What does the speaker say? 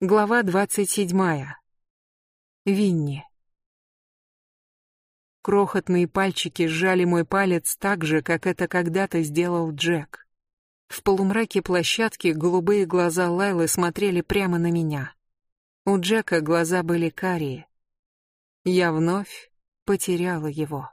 Глава двадцать седьмая. Винни. Крохотные пальчики сжали мой палец так же, как это когда-то сделал Джек. В полумраке площадки голубые глаза Лайлы смотрели прямо на меня. У Джека глаза были карие. Я вновь потеряла его.